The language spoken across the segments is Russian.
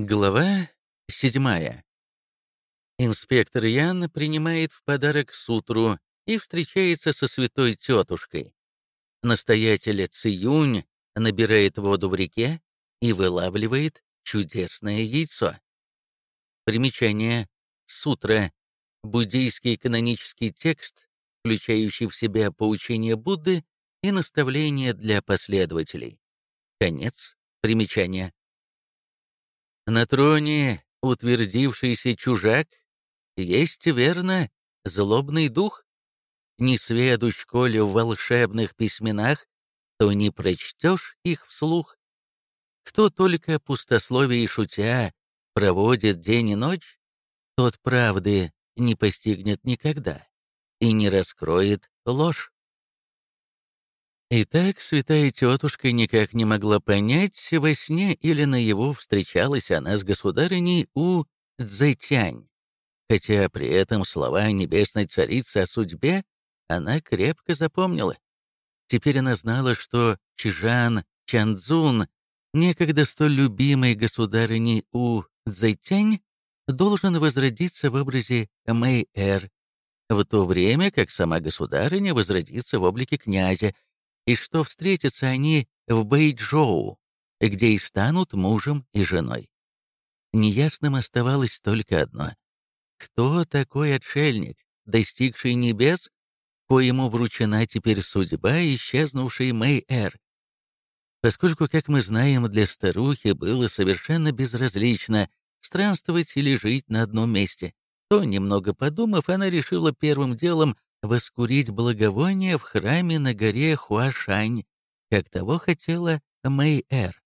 Глава седьмая. Инспектор Ян принимает в подарок сутру и встречается со святой тетушкой. Настоятель Циюнь набирает воду в реке и вылавливает чудесное яйцо. Примечание. Сутра. Буддийский канонический текст, включающий в себя поучение Будды и наставления для последователей. Конец примечания. На троне утвердившийся чужак есть, верно, злобный дух? Не сведущ, коли в волшебных письменах, то не прочтешь их вслух. Кто только пустословие шутя проводит день и ночь, тот правды не постигнет никогда и не раскроет ложь. Итак, святая тетушка никак не могла понять, во сне или наяву встречалась она с государыней у Цзэтянь, хотя при этом слова небесной царицы о судьбе она крепко запомнила. Теперь она знала, что Чижан Чанцзун, некогда столь любимый государыней у Цзэтянь, должен возродиться в образе Мэй-Эр, в то время как сама государыня возродится в облике князя, и что встретятся они в Бэйчжоу, где и станут мужем и женой. Неясным оставалось только одно. Кто такой отшельник, достигший небес, коему вручена теперь судьба исчезнувшей Мэй-Эр? Поскольку, как мы знаем, для старухи было совершенно безразлично странствовать или жить на одном месте, то, немного подумав, она решила первым делом воскурить благовоние в храме на горе Хуашань, как того хотела Мэй-Эр.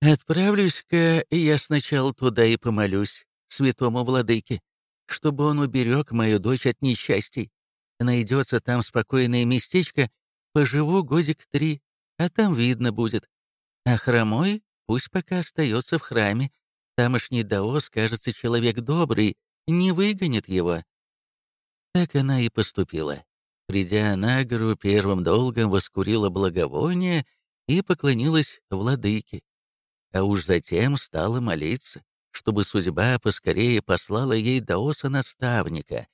«Отправлюсь-ка я сначала туда и помолюсь, святому владыке, чтобы он уберег мою дочь от несчастий. Найдется там спокойное местечко, поживу годик три, а там видно будет. А хромой пусть пока остается в храме. Тамошний даос, кажется, человек добрый, не выгонит его, так она и поступила. Придя на гору, первым долгом воскурила благовоние и поклонилась владыке. А уж затем стала молиться, чтобы судьба поскорее послала ей даоса-наставника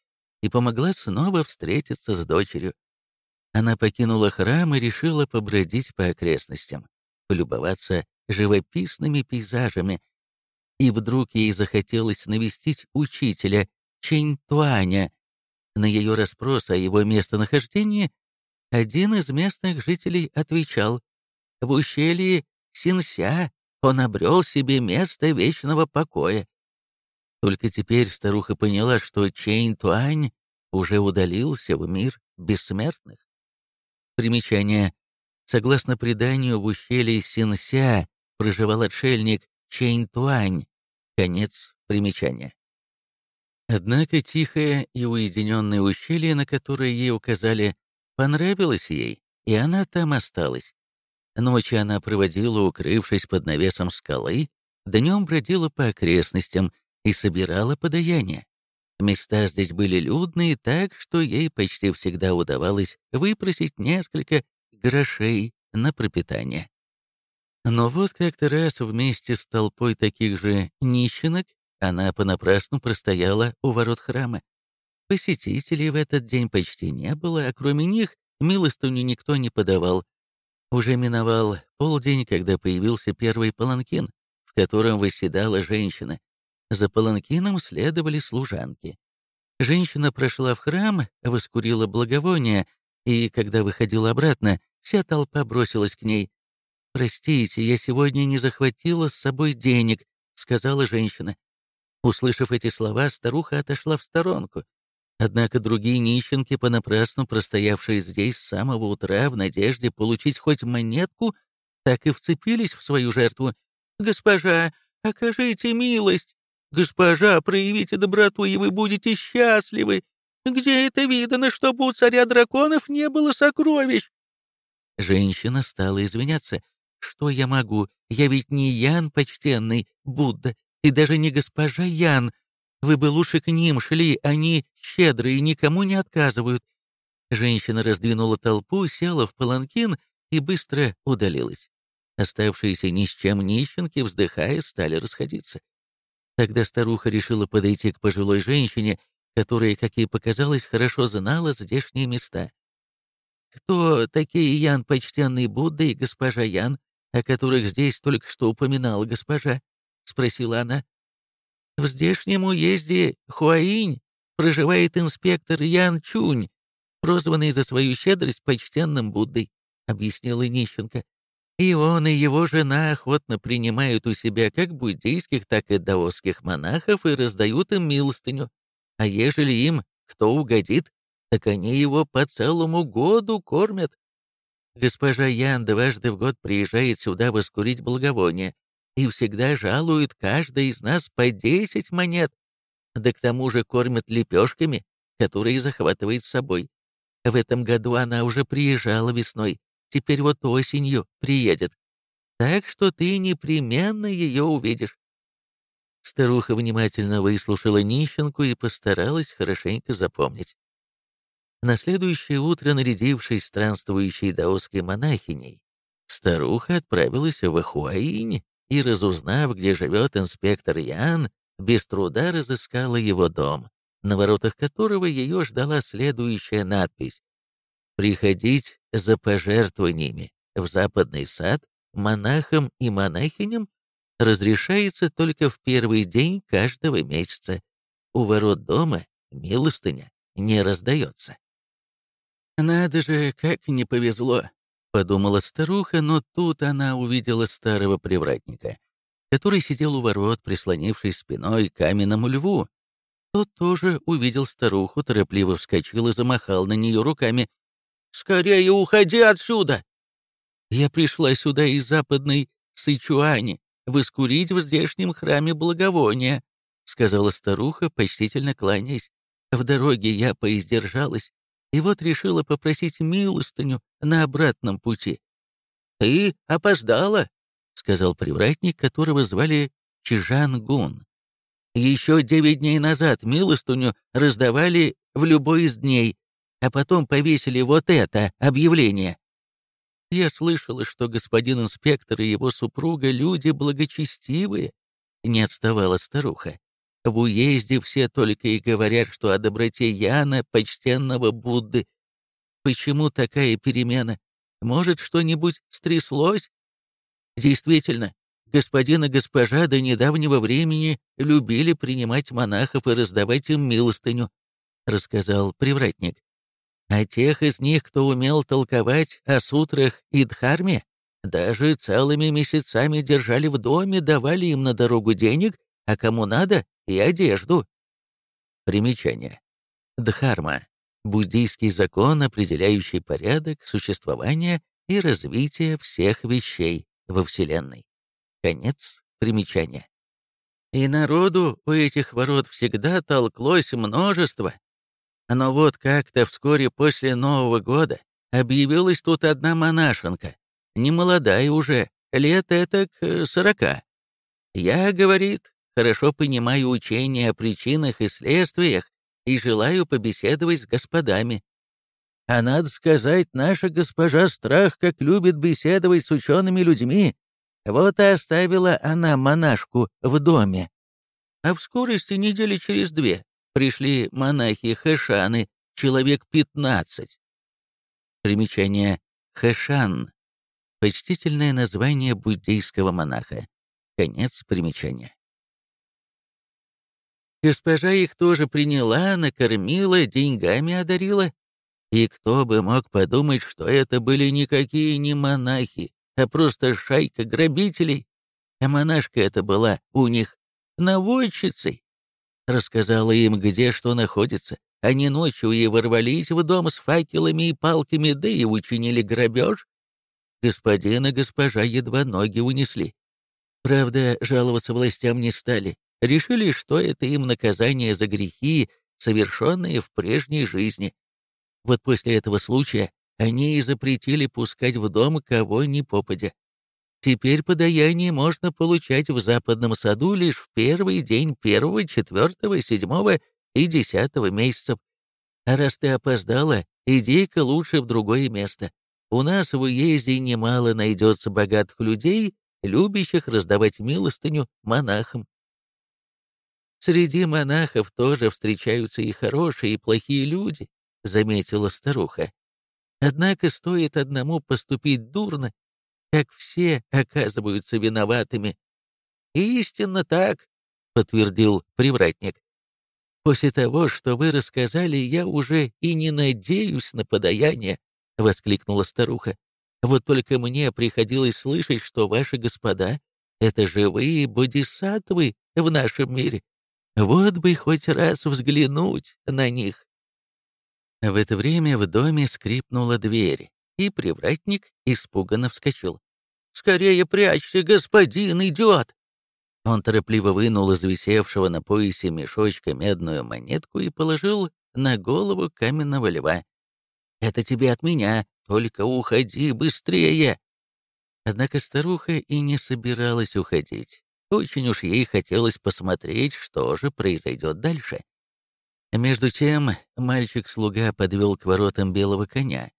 и помогла снова встретиться с дочерью. Она покинула храм и решила побродить по окрестностям, полюбоваться живописными пейзажами. И вдруг ей захотелось навестить учителя Чэнь Туаня, на ее расспрос о его местонахождении один из местных жителей отвечал, «В ущелье Синся он обрел себе место вечного покоя». Только теперь старуха поняла, что Чейн Туань уже удалился в мир бессмертных. Примечание. Согласно преданию, в ущелье Синся проживал отшельник Чейн Туань. Конец примечания. Однако тихое и уединенное ущелье, на которое ей указали, понравилось ей, и она там осталась. Ночью она проводила, укрывшись под навесом скалы, днем бродила по окрестностям и собирала подаяние. Места здесь были людные, так что ей почти всегда удавалось выпросить несколько грошей на пропитание. Но вот как-то раз вместе с толпой таких же нищенок она понапрасну простояла у ворот храма. Посетителей в этот день почти не было, а кроме них милостыню никто не подавал. Уже миновал полдень, когда появился первый паланкин, в котором восседала женщина. За паланкином следовали служанки. Женщина прошла в храм, воскурила благовоние, и, когда выходила обратно, вся толпа бросилась к ней. «Простите, я сегодня не захватила с собой денег», — сказала женщина. Услышав эти слова, старуха отошла в сторонку. Однако другие нищенки, понапрасну простоявшие здесь с самого утра в надежде получить хоть монетку, так и вцепились в свою жертву. «Госпожа, окажите милость! Госпожа, проявите доброту, и вы будете счастливы! Где это видано, чтобы у царя драконов не было сокровищ?» Женщина стала извиняться. «Что я могу? Я ведь не Ян почтенный, Будда, и даже не госпожа Ян. Вы бы лучше к ним шли, они щедрые никому не отказывают». Женщина раздвинула толпу, села в паланкин и быстро удалилась. Оставшиеся ни с чем нищенки, вздыхая, стали расходиться. Тогда старуха решила подойти к пожилой женщине, которая, как ей показалось, хорошо знала здешние места. «Кто такие Ян, почтенный Будда и госпожа Ян, о которых здесь только что упоминала госпожа?» — спросила она. «В здешнем уезде Хуаинь проживает инспектор Ян Чунь, прозванный за свою щедрость почтенным Буддой», — объяснила нищенка. И он, и его жена охотно принимают у себя как буддийских, так и даосских монахов и раздают им милостыню. А ежели им кто угодит, так они его по целому году кормят. Госпожа Ян дважды в год приезжает сюда воскурить благовоние и всегда жалует каждый из нас по десять монет. Да к тому же кормят лепешками, которые захватывает с собой. В этом году она уже приезжала весной, теперь вот осенью приедет. Так что ты непременно ее увидишь». Старуха внимательно выслушала нищенку и постаралась хорошенько запомнить. На следующее утро, нарядившись странствующей даосской монахиней, старуха отправилась в Хуаинь и, разузнав, где живет инспектор Ян, без труда разыскала его дом, на воротах которого ее ждала следующая надпись приходить за пожертвованиями в западный сад монахам и монахиням разрешается только в первый день каждого месяца. У ворот дома милостыня не раздается. «Надо же, как не повезло», — подумала старуха, но тут она увидела старого привратника, который сидел у ворот, прислонившись спиной к каменному льву. Тот тоже увидел старуху, торопливо вскочил и замахал на нее руками. Скорее уходи отсюда!» Я пришла сюда из западной Сычуани, воскурить в здешнем храме благовония, сказала старуха, почтительно кланяясь. В дороге я поиздержалась, и вот решила попросить милостыню на обратном пути. «Ты опоздала», — сказал привратник, которого звали Чижан Гун. «Еще девять дней назад милостыню раздавали в любой из дней, а потом повесили вот это объявление. Я слышала, что господин инспектор и его супруга люди благочестивые, не отставала старуха. В уезде все только и говорят, что о доброте Яна, почтенного Будды. Почему такая перемена? Может, что-нибудь стряслось? Действительно, господин и госпожа до недавнего времени любили принимать монахов и раздавать им милостыню, рассказал привратник. А тех из них, кто умел толковать о сутрах и дхарме, даже целыми месяцами держали в доме, давали им на дорогу денег, а кому надо — и одежду. Примечание. Дхарма — буддийский закон, определяющий порядок существования и развития всех вещей во Вселенной. Конец примечания. И народу у этих ворот всегда толклось множество, но вот как-то вскоре после Нового года объявилась тут одна монашенка, немолодая уже, лет это к сорока. Я, говорит, хорошо понимаю учение о причинах и следствиях и желаю побеседовать с господами. А надо сказать, наша госпожа Страх как любит беседовать с учеными людьми. Вот и оставила она монашку в доме. А в скорости недели через две пришли монахи-хэшаны, человек 15. Примечание «хэшан» — почтительное название буддийского монаха. Конец примечания. Госпожа их тоже приняла, накормила, деньгами одарила. И кто бы мог подумать, что это были никакие не монахи, а просто шайка грабителей. А монашка это была у них наводчицей. Рассказала им, где что находится. Они ночью и ворвались в дом с факелами и палками, да и учинили грабеж. Господин и госпожа едва ноги унесли. Правда, жаловаться властям не стали. Решили, что это им наказание за грехи, совершенные в прежней жизни. Вот после этого случая они и запретили пускать в дом кого ни попадя. Теперь подаяние можно получать в западном саду лишь в первый день первого, четвертого, седьмого и десятого месяцев. А раз ты опоздала, иди-ка лучше в другое место. У нас в уезде немало найдется богатых людей, любящих раздавать милостыню монахам. Среди монахов тоже встречаются и хорошие, и плохие люди, заметила старуха. Однако стоит одному поступить дурно, как все оказываются виноватыми. «Истинно так», — подтвердил привратник. «После того, что вы рассказали, я уже и не надеюсь на подаяние», — воскликнула старуха. «Вот только мне приходилось слышать, что ваши господа — это живые бодисаттвы в нашем мире. Вот бы хоть раз взглянуть на них». В это время в доме скрипнула дверь, и привратник испуганно вскочил. «Скорее прячься, господин идет!» Он торопливо вынул из висевшего на поясе мешочка медную монетку и положил на голову каменного льва. «Это тебе от меня, только уходи быстрее!» Однако старуха и не собиралась уходить. Очень уж ей хотелось посмотреть, что же произойдет дальше. Между тем мальчик-слуга подвел к воротам белого коня.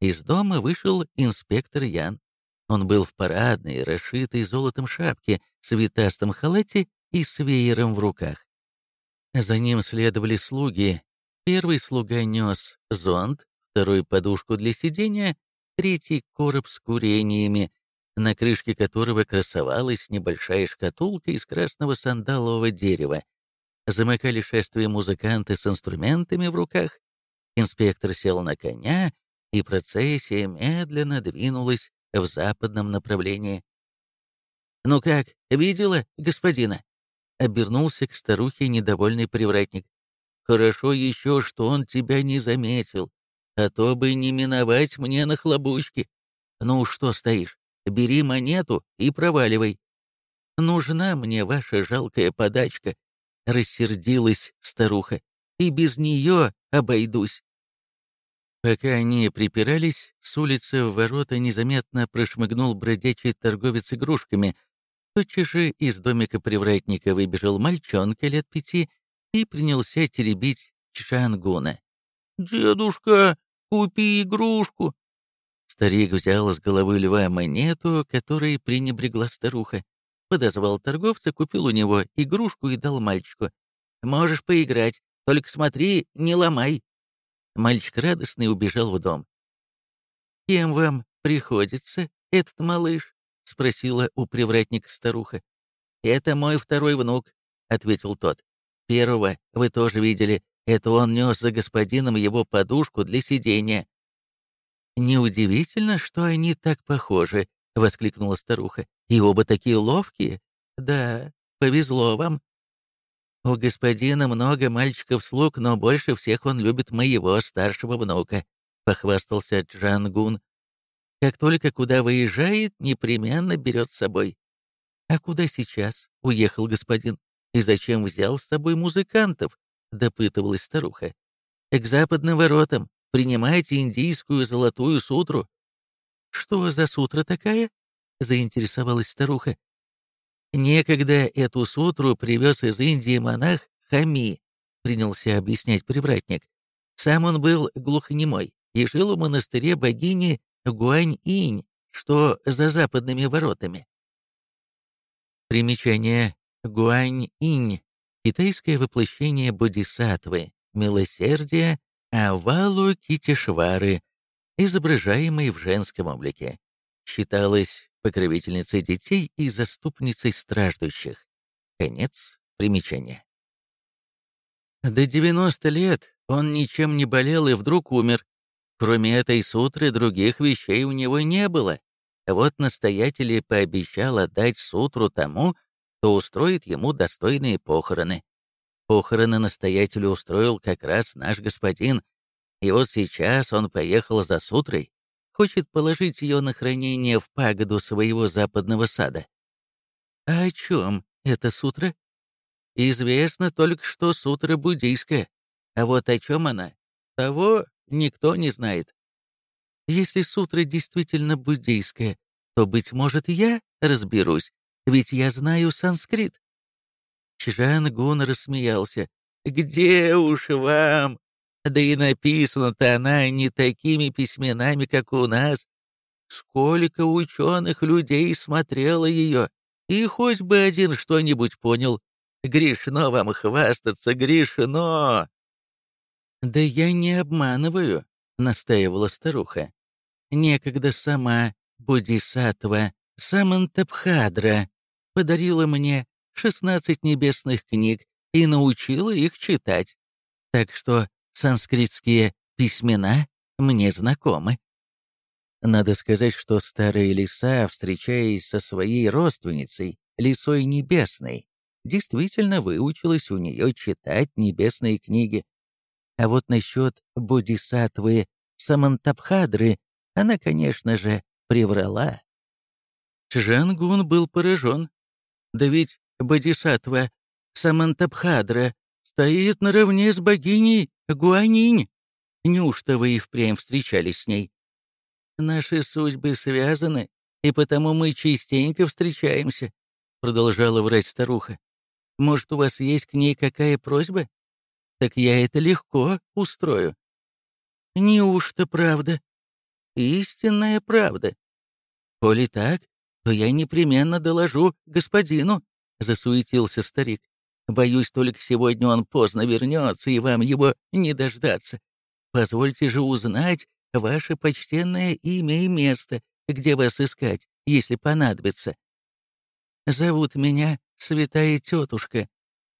Из дома вышел инспектор Ян. Он был в парадной, расшитой золотом шапке, цветастом халате и с веером в руках. За ним следовали слуги. Первый слуга нес зонт, второй — подушку для сидения, третий — короб с курениями, на крышке которого красовалась небольшая шкатулка из красного сандалового дерева. Замыкали шествие музыканты с инструментами в руках. Инспектор сел на коня, и процессия медленно двинулась в западном направлении. «Ну как, видела господина?» — обернулся к старухе недовольный привратник. «Хорошо еще, что он тебя не заметил, а то бы не миновать мне на хлобучке. Ну что стоишь, бери монету и проваливай». «Нужна мне ваша жалкая подачка», — рассердилась старуха, — «и без нее обойдусь». Пока они припирались, с улицы в ворота незаметно прошмыгнул бродячий торговец игрушками. Тотчас же из домика привратника выбежал мальчонка лет пяти и принялся теребить Чшангуна. «Дедушка, купи игрушку!» Старик взял с головы льва монету, которой пренебрегла старуха. Подозвал торговца, купил у него игрушку и дал мальчику. «Можешь поиграть, только смотри, не ломай!» Мальчик радостный убежал в дом. «Кем вам приходится этот малыш?» — спросила у привратника старуха. «Это мой второй внук», — ответил тот. «Первого вы тоже видели. Это он нес за господином его подушку для сидения». «Неудивительно, что они так похожи», — воскликнула старуха. «И оба такие ловкие. Да, повезло вам. У господина много мальчиков-слуг, но больше всех он любит моего старшего внука», — похвастался Джангун. «Как только куда выезжает, непременно берет с собой». «А куда сейчас?» — уехал господин. «И зачем взял с собой музыкантов?» — допытывалась старуха. «К западным воротам. Принимайте индийскую золотую сутру». «Что за сутра такая?» — заинтересовалась старуха. Некогда эту сутру привез из Индии монах Хами, принялся объяснять привратник. Сам он был глухонемой и жил в монастыре богини Гуань-Инь, что за западными воротами. Примечание Гуань-Инь — китайское воплощение бодисаттвы, милосердия Авалу Китишвары, изображаемый в женском облике. Считалось покровительницей детей и заступницей страждущих. Конец примечания. До 90 лет он ничем не болел и вдруг умер. Кроме этой сутры других вещей у него не было. Вот настоятель пообещал отдать сутру тому, кто устроит ему достойные похороны. Похороны настоятелю устроил как раз наш господин, и вот сейчас он поехал за сутрой, хочет положить ее на хранение в пагоду своего западного сада. А о чем это сутра? Известно только, что сутра буддийская, а вот о чем она, того никто не знает. Если сутра действительно буддийская, то, быть может, я разберусь, ведь я знаю санскрит. Чжан Гун рассмеялся. «Где уж вам? Да и написана-то она не такими письменами, как у нас, Сколько ученых людей смотрело ее, и хоть бы один что-нибудь понял. Грешно вам хвастаться, грешно!» «Да я не обманываю», — настаивала старуха. «Некогда сама Бодисаттва Самантабхадра подарила мне шестнадцать небесных книг и научила их читать. Так что санскритские письмена мне знакомы. Надо сказать, что старая лиса, встречаясь со своей родственницей, лисой небесной, действительно выучилась у нее читать небесные книги. А вот насчет бодисаттвы Самантабхадры она, конечно же, приврала. Чжангун был поражен. Да ведь бодисаттва Самантабхадра стоит наравне с богиней Гуанинь. Неужто вы и впрямь встречались с ней? Наши судьбы связаны, и потому мы частенько встречаемся, продолжала врать старуха. Может, у вас есть к ней какая просьба? Так я это легко устрою. Неужто правда? Истинная правда. Коли так, то я непременно доложу господину, засуетился старик. Боюсь, только сегодня он поздно вернется, и вам его не дождаться. Позвольте же узнать ваше почтенное имя и место, где вас искать, если понадобится. Зовут меня Святая Тетушка.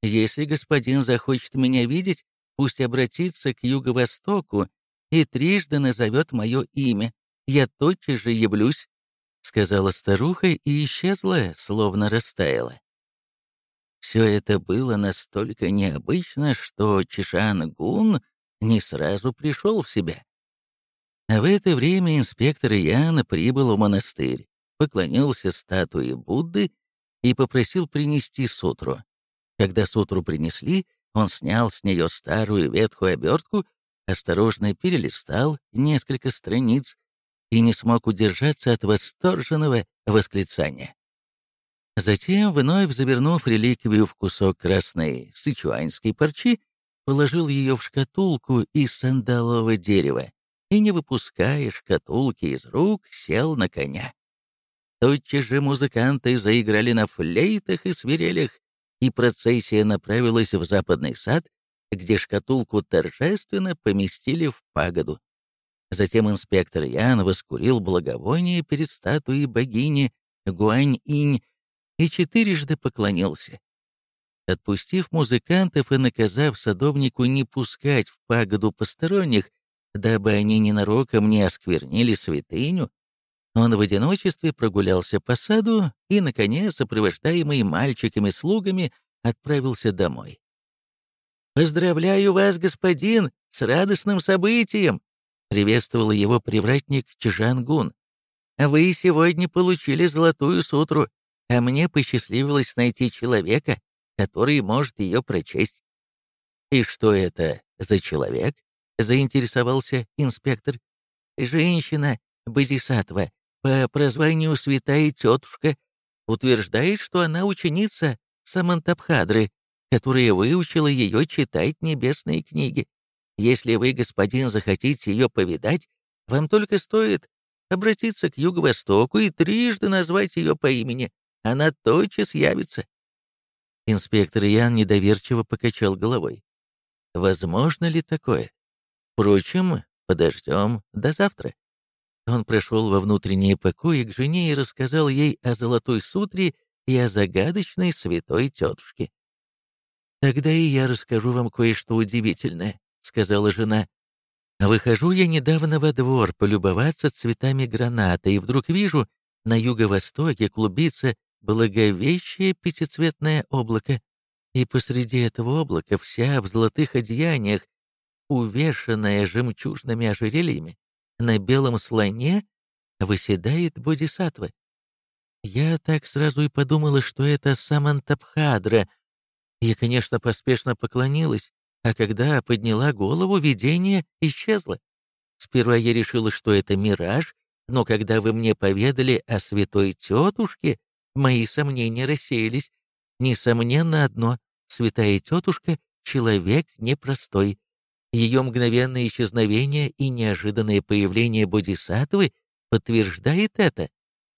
Если господин захочет меня видеть, пусть обратится к юго-востоку и трижды назовет мое имя. Я тотчас же явлюсь», — сказала старуха и исчезла, словно растаяла. Все это было настолько необычно, что Чишан Гун не сразу пришел в себя. А в это время инспектор Ян прибыл в монастырь, поклонился статуе Будды и попросил принести сутру. Когда сутру принесли, он снял с нее старую ветхую обертку, осторожно перелистал несколько страниц и не смог удержаться от восторженного восклицания. Затем, вновь завернув реликвию в кусок красной сычуанской парчи, положил ее в шкатулку из сандалового дерева и, не выпуская шкатулки из рук, сел на коня. Тотчас же музыканты заиграли на флейтах и свирелях, и процессия направилась в западный сад, где шкатулку торжественно поместили в пагоду. Затем инспектор Ян воскурил благовоние перед статуей богини Гуань-инь и четырежды поклонился. Отпустив музыкантов и наказав садовнику не пускать в пагоду посторонних, дабы они ненароком не осквернили святыню, он в одиночестве прогулялся по саду и, наконец, сопровождаемый мальчиками-слугами, отправился домой. «Поздравляю вас, господин, с радостным событием!» — приветствовал его привратник Чжангун. «Вы сегодня получили золотую сутру, а мне посчастливилось найти человека, который может ее прочесть». «И что это за человек?» — заинтересовался инспектор. «Женщина, Бодисатва, по прозванию святая тетушка, утверждает, что она ученица Самантабхадры, которая выучила ее читать небесные книги. Если вы, господин, захотите ее повидать, вам только стоит обратиться к юго-востоку и трижды назвать ее по имени. Она тотчас явится». Инспектор Ян недоверчиво покачал головой. «Возможно ли такое? Впрочем, подождем до завтра». Он прошел во внутренние покои к жене и рассказал ей о золотой сутре и о загадочной святой тетушке. «Тогда и я расскажу вам кое-что удивительное», — сказала жена. «Выхожу я недавно во двор полюбоваться цветами граната, и вдруг вижу, на юго-востоке клубится благовещее пятицветное облако, и посреди этого облака вся в золотых одеяниях, увешанная жемчужными ожерельями, на белом слоне выседает бодисаттва. Я так сразу и подумала, что это Самантабхадра. Я, конечно, поспешно поклонилась, а когда подняла голову, видение исчезло. Сперва я решила, что это мираж, но когда вы мне поведали о святой тетушке, мои сомнения рассеялись. Несомненно одно — святая тетушка — человек непростой. Ее мгновенное исчезновение и неожиданное появление бодисаттвы подтверждает это.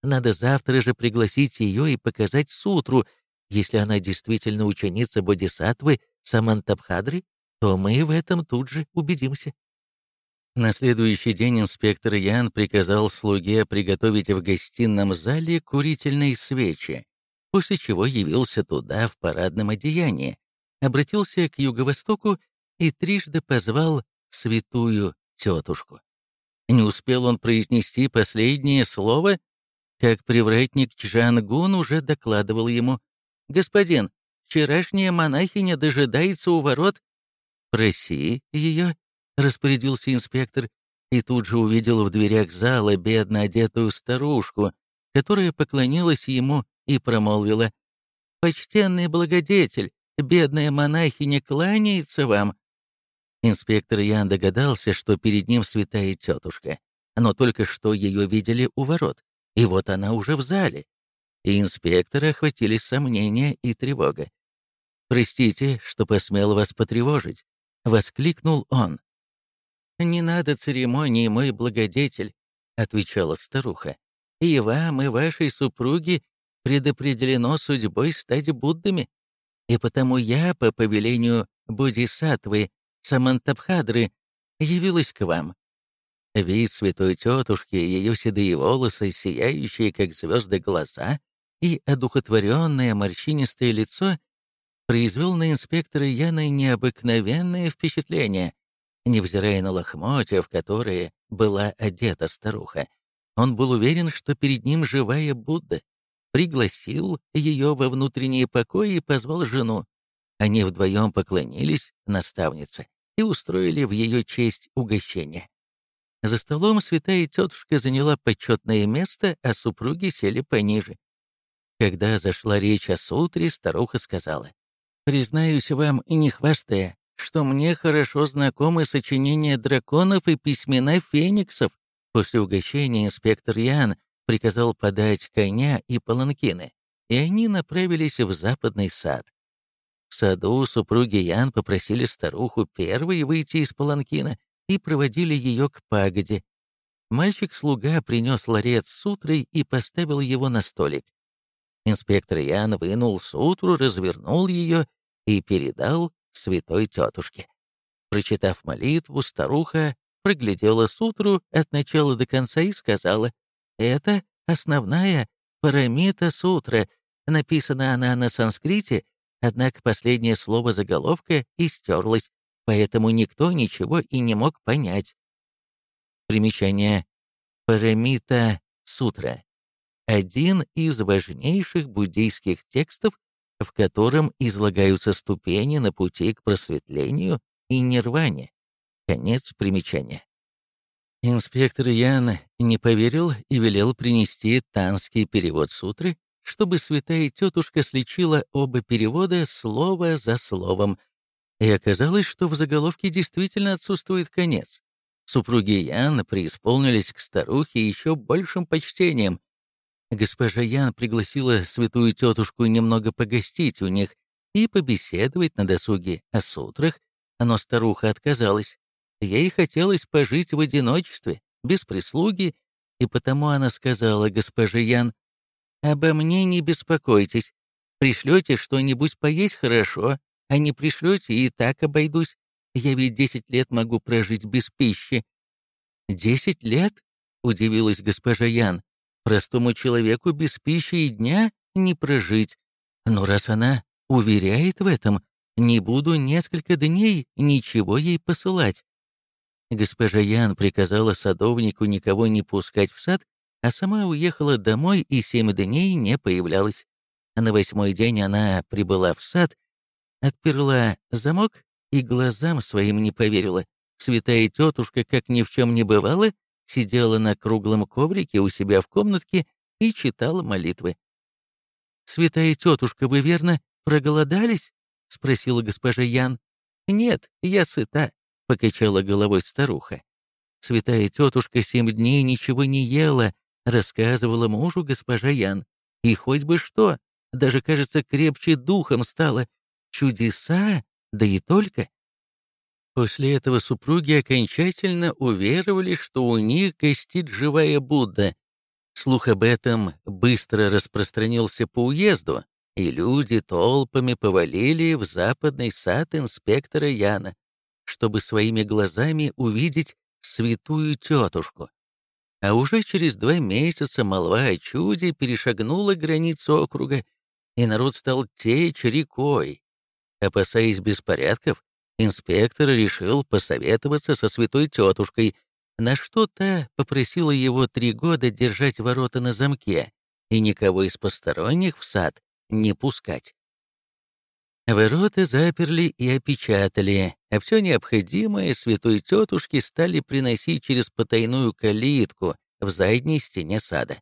Надо завтра же пригласить ее и показать сутру. Если она действительно ученица Бодисаттвы Самантабхадри, то мы в этом тут же убедимся. На следующий день инспектор Ян приказал слуге приготовить в гостином зале курительные свечи, после чего явился туда в парадном одеянии, обратился к юго-востоку и трижды позвал святую тетушку. Не успел он произнести последнее слово, как привратник Чжангун уже докладывал ему. «Господин, вчерашняя монахиня дожидается у ворот». «Проси ее», — распорядился инспектор, и тут же увидел в дверях зала бедно одетую старушку, которая поклонилась ему и промолвила. «Почтенный благодетель, бедная монахиня кланяется вам». Инспектор Ян догадался, что перед ним святая тетушка, но только что ее видели у ворот, и вот она уже в зале. И инспектора охватили сомнения и тревога. «Простите, что посмел вас потревожить», — воскликнул он. «Не надо церемонии, мой благодетель», — отвечала старуха. «И вам, и вашей супруге предопределено судьбой стать Буддами, и потому я, по повелению Бодисаттвы Самантабхадры, явилась к вам. Вид святой тетушки, ее седые волосы, сияющие, как звезды, глаза и одухотворенное морщинистое лицо произвел на инспектора Яна необыкновенное впечатление. Невзирая на лохмотья, в которые была одета старуха, он был уверен, что перед ним живая Будда. Пригласил ее во внутренние покои и позвал жену. Они вдвоем поклонились наставнице и устроили в ее честь угощение. За столом святая тетушка заняла почетное место, а супруги сели пониже. Когда зашла речь о сутре, старуха сказала, «Признаюсь вам, не хвастая, что мне хорошо знакомы сочинения драконов и письмена фениксов. После угощения инспектор Ян приказал подать коня и паланкины, и они направились в западный сад. В саду супруги Ян попросили старуху первой выйти из паланкина и проводили ее к пагоде. Мальчик-слуга принес ларец с утрой и поставил его на столик. Инспектор Ян вынул сутру, развернул ее и передал святой тетушке. Прочитав молитву, старуха проглядела сутру от начала до конца и сказала, «Это основная парамита сутра. Написана она на санскрите Однако последнее слово заголовка истерлось, поэтому никто ничего и не мог понять. Примечание. Парамита Сутра. Один из важнейших буддийских текстов, в котором излагаются ступени на пути к просветлению и нирване. Конец примечания. Инспектор Ян не поверил и велел принести танский перевод сутры, чтобы святая тетушка слечила оба перевода слово за словом. И оказалось, что в заголовке действительно отсутствует конец. Супруги Ян преисполнились к старухе еще большим почтением. Госпожа Ян пригласила святую тетушку немного погостить у них и побеседовать на досуге о сутрах, но старуха отказалась. Ей хотелось пожить в одиночестве, без прислуги, и потому она сказала госпоже Ян, Обо мне не беспокойтесь. Пришлете что-нибудь поесть хорошо, а не пришлете и так обойдусь. Я ведь десять лет могу прожить без пищи». «Десять лет?» — удивилась госпожа Ян. «Простому человеку без пищи и дня не прожить. Но раз она уверяет в этом, не буду несколько дней ничего ей посылать». Госпожа Ян приказала садовнику никого не пускать в сад а сама уехала домой и семь дней не появлялась. На восьмой день она прибыла в сад, отперла замок и глазам своим не поверила. Святая тетушка, как ни в чем не бывало, сидела на круглом коврике у себя в комнатке и читала молитвы. «Святая тетушка, вы верно проголодались?» — спросила госпожа Ян. «Нет, я сыта», — покачала головой старуха. Святая тетушка семь дней ничего не ела, рассказывала мужу госпожа Ян. И хоть бы что, даже, кажется, крепче духом стало. Чудеса, да и только. После этого супруги окончательно уверовали, что у них гостит живая Будда. Слух об этом быстро распространился по уезду, и люди толпами повалили в западный сад инспектора Яна, чтобы своими глазами увидеть святую тетушку. А уже через два месяца молва о чуде перешагнула границу округа, и народ стал течь рекой. Опасаясь беспорядков, Инспектор решил посоветоваться со святой тетушкой, на что та попросила его три года держать ворота на замке и никого из посторонних в сад не пускать. Ворота заперли и опечатали, а все необходимое святой тетушке стали приносить через потайную калитку в задней стене сада.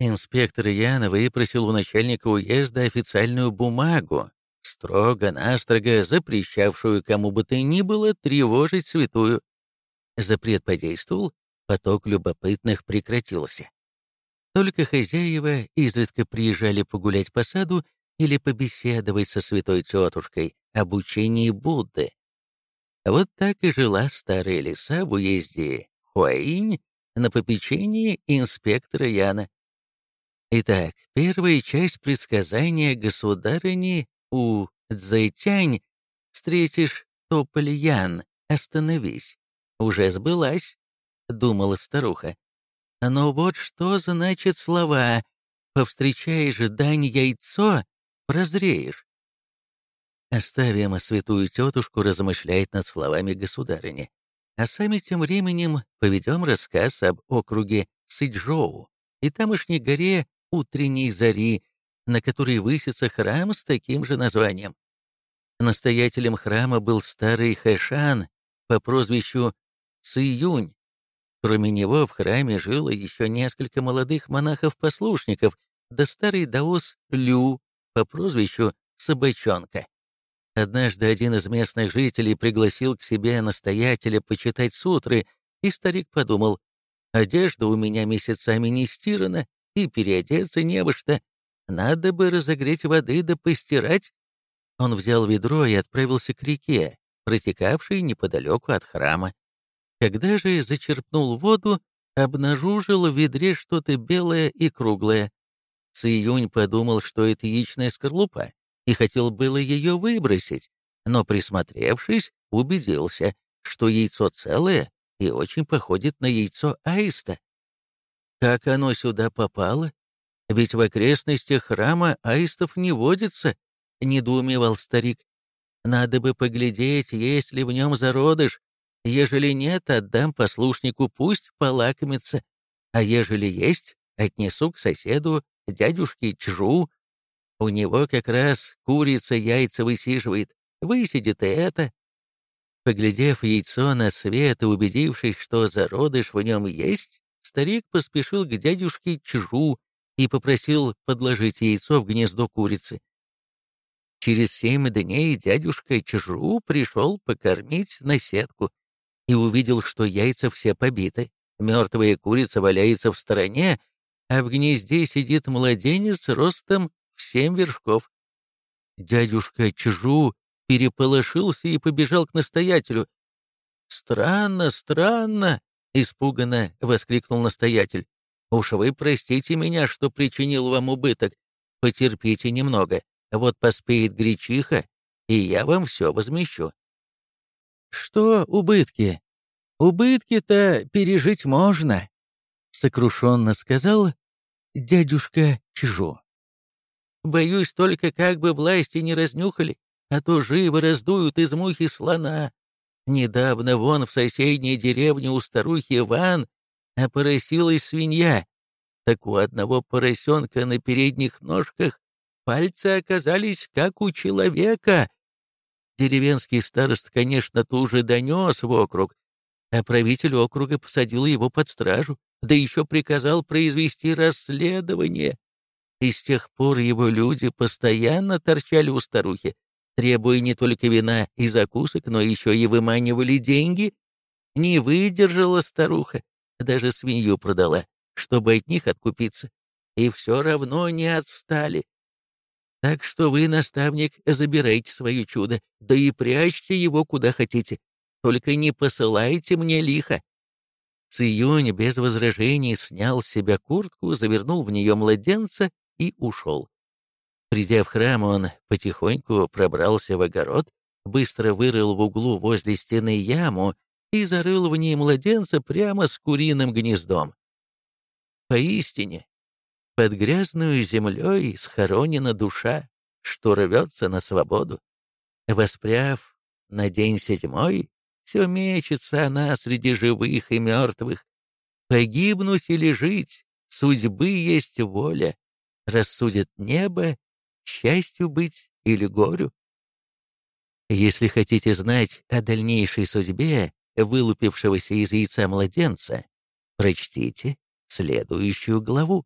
Инспектор Яна выпросил у начальника уезда официальную бумагу, строго-настрого запрещавшую кому бы то ни было тревожить святую. Запрет подействовал, поток любопытных прекратился. Только хозяева изредка приезжали погулять по саду или побеседовать со святой тетушкой об учении Будды. Вот так и жила старая лиса в уезде Хуаинь на попечении инспектора Яна. Итак, первая часть предсказания государыни у Цзэйтянь встретишь тополь Ян, остановись. Уже сбылась, — думала старуха. Но вот что значит слова «повстречаешь дань яйцо, прозреешь». Оставим святую тетушку размышлять над словами государыни, а сами тем временем поведем рассказ об округе Сыджоу и тамошней горе утренней зари, на которой высится храм с таким же названием. Настоятелем храма был старый Хэшан по прозвищу Циюнь. Кроме него в храме жило еще несколько молодых монахов-послушников, да старый даос Лю по прозвищу Собачонка. Однажды один из местных жителей пригласил к себе настоятеля почитать сутры, и старик подумал, «Одежда у меня месяцами не стирана, и переодеться не во что. Надо бы разогреть воды да постирать. Он взял ведро и отправился к реке, протекавшей неподалеку от храма. Когда же зачерпнул воду, обнаружил в ведре что-то белое и круглое. Циюнь подумал, что это яичная скорлупа, и хотел было ее выбросить, но, присмотревшись, убедился, что яйцо целое и очень походит на яйцо аиста. Как оно сюда попало, ведь в окрестностях храма аистов не водится, — недоумевал старик. Надо бы поглядеть, есть ли в нем зародыш. Ежели нет, отдам послушнику, пусть полакомится. А ежели есть, отнесу к соседу, дядюшке Чжу. У него как раз курица яйца высиживает. Высидит и это. Поглядев яйцо на свет и убедившись, что зародыш в нем есть, старик поспешил к дядюшке Чжу, и попросил подложить яйцо в гнездо курицы. Через семь дней дядюшка Чжу пришел покормить на сетку и увидел, что яйца все побиты. Мертвая курица валяется в стороне, а в гнезде сидит младенец ростом в семь вершков. Дядюшка Чжу переполошился и побежал к настоятелю. «Странно, странно!» — испуганно воскликнул настоятель. Уж вы простите меня, что причинил вам убыток. Потерпите немного. Вот поспеет гречиха, и я вам все возмещу». «Что убытки? Убытки-то пережить можно», — сокрушенно сказал дядюшка Чжу. «Боюсь только, как бы власти не разнюхали, а то живо раздуют из мухи слона. Недавно вон в соседней деревне у старухи Ван опоросилась свинья. Так у одного поросенка на передних ножках пальцы оказались как у человека. Деревенский старост, конечно, тоже донес в округ, а правитель округа посадил его под стражу, да еще приказал произвести расследование. И с тех пор его люди постоянно торчали у старухи, требуя не только вина и закусок, но еще и выманивали деньги. Не выдержала старуха, даже свинью продала, чтобы от них откупиться. И все равно не отстали. Так что вы, наставник, забирайте свое чудо, да и прячьте его куда хотите. Только не посылайте мне лихо». Циюнь без возражений снял с себя куртку, завернул в нее младенца и ушел. Придя в храм, он потихоньку пробрался в огород, быстро вырыл в углу возле стены яму и зарыл в ней младенца прямо с куриным гнездом. Поистине, под грязную землей схоронена душа, что рвется на свободу. Воспряв на день седьмой, все мечется она среди живых и мертвых. Погибнуть или жить, судьбы есть воля. Рассудит небо, счастью быть или горю. Если хотите знать о дальнейшей судьбе вылупившегося из яйца младенца, прочтите следующую главу.